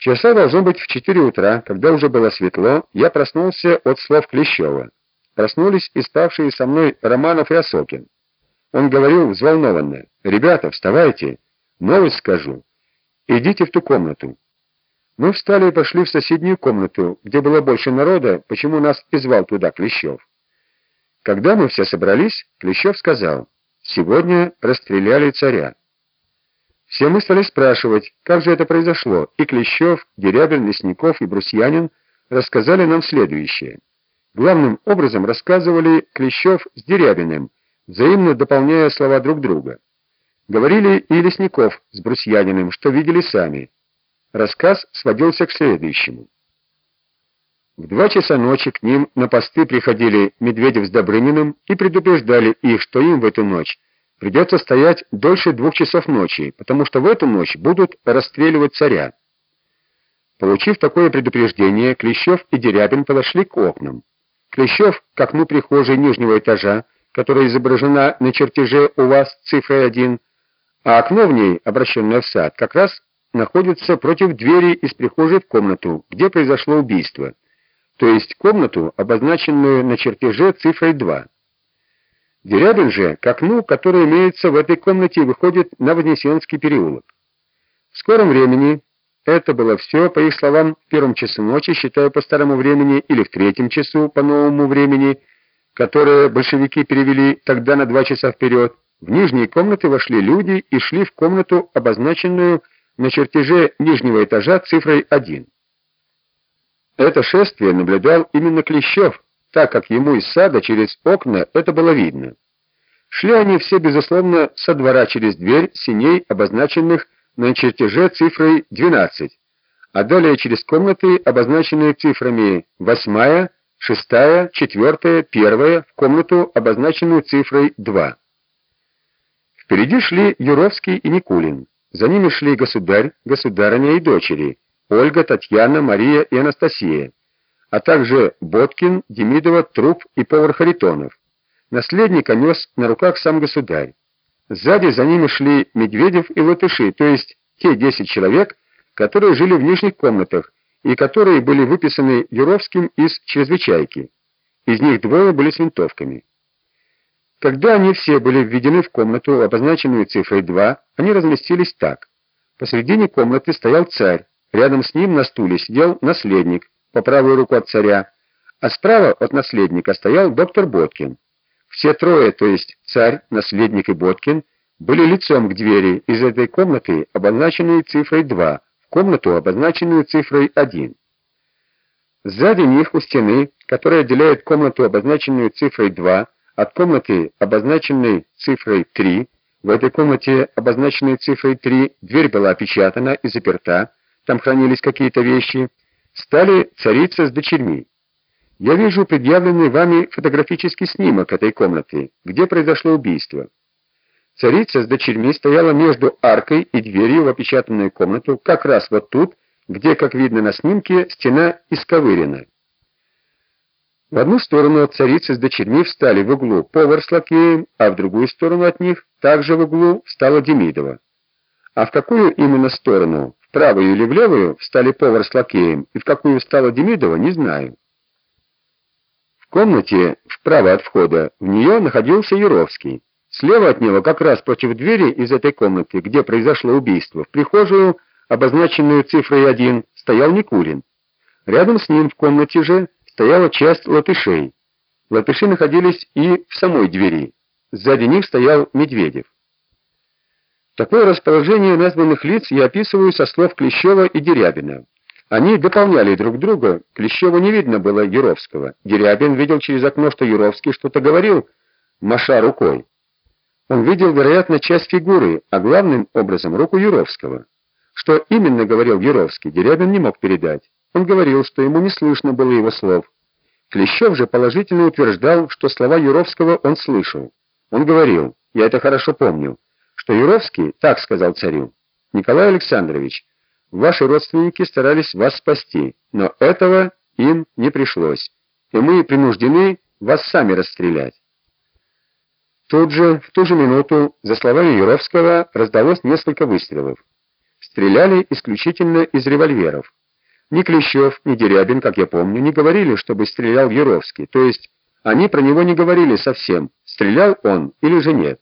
Часа должно быть в четыре утра, когда уже было светло, я проснулся от слов Клещева. Проснулись и ставшие со мной Романов и Осокин. Он говорил взволнованно: "Ребята, вставайте, новость скажу. Идите в ту комнату". Мы встали и пошли в соседнюю комнату, где было больше народа, почему нас и звал туда Клещев. Когда мы все собрались, Клещев сказал: "Сегодня расстреляли царя". Все мы стали спрашивать, как же это произошло, и Клещев, Дерябин, Лесников и Брусьянин рассказали нам следующее. Главным образом рассказывали Клещев с Дерябиным, взаимно дополняя слова друг друга. Говорили и Лесников с Брусьяниным, что видели сами. Рассказ сводился к следующему. В два часа ночи к ним на посты приходили Медведев с Добрыниным и предупреждали их, что им в эту ночь Придется стоять дольше двух часов ночи, потому что в эту ночь будут расстреливать царя. Получив такое предупреждение, Клещев и Дерябин подошли к окнам. Клещев к окну прихожей нижнего этажа, которая изображена на чертеже у вас цифрой 1, а окно в ней, обращенное в сад, как раз находится против двери из прихожей в комнату, где произошло убийство, то есть комнату, обозначенную на чертеже цифрой 2. Дерябин же к окну, которое имеется в этой комнате, выходит на Вознесенский переулок. В скором времени это было все, по их словам, в первом часу ночи, считая по старому времени, или в третьем часу по новому времени, которое большевики перевели тогда на два часа вперед. В нижние комнаты вошли люди и шли в комнату, обозначенную на чертеже нижнего этажа цифрой 1. Это шествие наблюдал именно Клещев, так как ему из сада через окна это было видно. Шли они все, безусловно, со двора через дверь синей, обозначенных на чертеже цифрой 12, а далее через комнаты, обозначенные цифрами 8, 6, 4, 1, в комнату, обозначенную цифрой 2. Впереди шли Юровский и Никулин. За ними шли государь, государыня и дочери: Ольга, Татьяна, Мария и Анастасия а также Боткин, Демидова, Труп и повар Харитонов. Наследника нес на руках сам государь. Сзади за ними шли Медведев и Латыши, то есть те 10 человек, которые жили в нижних комнатах и которые были выписаны Юровским из чрезвычайки. Из них двое были с винтовками. Когда они все были введены в комнату, обозначенную цифрой 2, они разместились так: посредине комнаты стоял царь, рядом с ним на стуле сидел наследник, по правую руку от царя, а справа от наследника стоял доктор Боткин. Все трое, то есть царь, наследник и Боткин, были лицом к двери из этой комнаты, обозначенной цифрой 2, в комнату, обозначенную цифрой 1. Сзади них у стены, которая отделяет комнату, обозначенную цифрой 2, от комнаты, обозначенной цифрой 3, в этой комнате, обозначенной цифрой 3, дверь была опечатана и заперта, там хранились какие-то вещи, стали царица с дочерьми. Я вижу предъявленный вами фотографический снимок этой комнаты, где произошло убийство. Царица с дочерьми стояла между аркой и дверью в опечатанную комнату, как раз вот тут, где, как видно на снимке, стена исковырена. В одну сторону от царицы с дочерьми встали в углу повар с лакеем, а в другую сторону от них, также в углу, встала Демидова. А в какую именно сторону правую или в левую встали повар с лакеем, и в какую встала Демидова, не знаю. В комнате вправо от входа в нее находился Юровский. Слева от него, как раз против двери из этой комнаты, где произошло убийство, в прихожую, обозначенную цифрой 1, стоял Никулин. Рядом с ним в комнате же стояла часть латышей. Латыши находились и в самой двери. Сзади них стоял Медведев. Такое расположение названных лиц я описываю со слов Клещева и Дерябина. Они дополняли друг друга. Клещева не видно было Юровского. Дерябин видел через окно, что Юровский что-то говорил, маша рукой. Он видел, вероятно, часть фигуры, а главным образом руку Юровского. Что именно говорил Юровский, Дерябин не мог передать. Он говорил, что ему не слышно было его слов. Клещев же положительно утверждал, что слова Юровского он слышал. Он говорил: "Я это хорошо помню что Юровский так сказал царю: "Николай Александрович, ваши родственники старались вас спасти, но этого им не пришлось, и мы принуждены вас сами расстрелять". Тут же, в ту же минуту, за словами Юровского раздалось несколько выстрелов. стреляли исключительно из револьверов. Ни Клещев, ни Дерябин, как я помню, не говорили, чтобы стрелял Юровский, то есть они про него не говорили совсем, стрелял он или же нет.